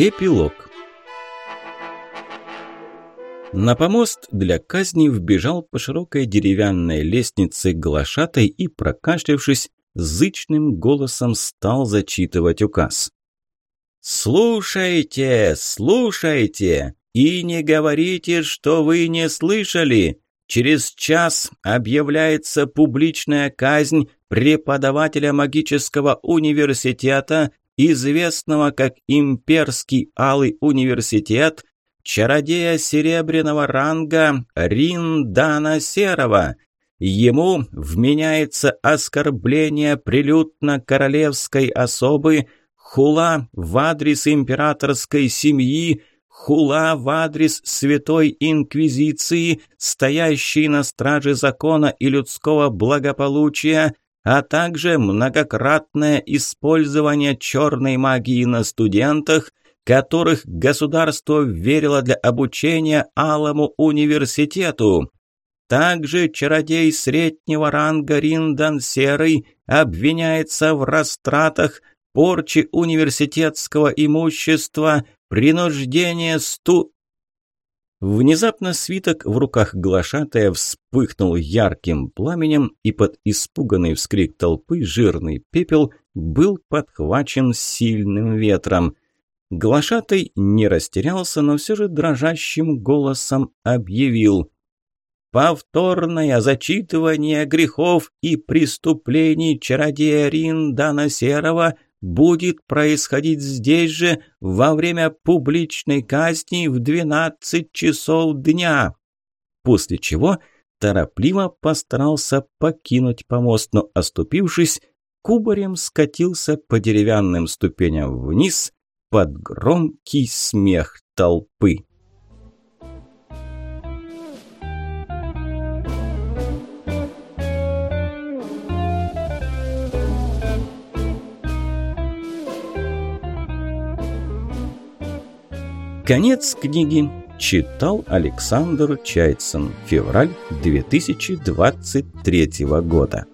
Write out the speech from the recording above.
Эпилог На помост для казни вбежал по широкой деревянной лестнице глашатай и, прокашлявшись, зычным голосом стал зачитывать указ. «Слушайте, слушайте, и не говорите, что вы не слышали. Через час объявляется публичная казнь преподавателя магического университета, известного как Имперский Алый университет, чародея серебряного ранга Риндана Серого. Ему вменяется оскорбление прилюдно королевской особы, хула в адрес императорской семьи, хула в адрес Святой Инквизиции, стоящей на страже закона и людского благополучия, а также многократное использование черной магии на студентах, которых государство верило для обучения Алому университету. Также чародей среднего ранга Риндан Серый обвиняется в растратах, порче университетского имущества, принуждение сту... Внезапно свиток в руках глашатая вспыхнул ярким пламенем, и под испуганный вскрик толпы жирный пепел был подхвачен сильным ветром. Глашатай не растерялся, но все же дрожащим голосом объявил «Повторное зачитывание грехов и преступлений чародея Риндана Серого – будет происходить здесь же во время публичной казни в 12 часов дня. После чего торопливо постарался покинуть помост, но оступившись, кубарем скатился по деревянным ступеням вниз под громкий смех толпы. Конец книги читал Александр Чайцин. Февраль 2023 года.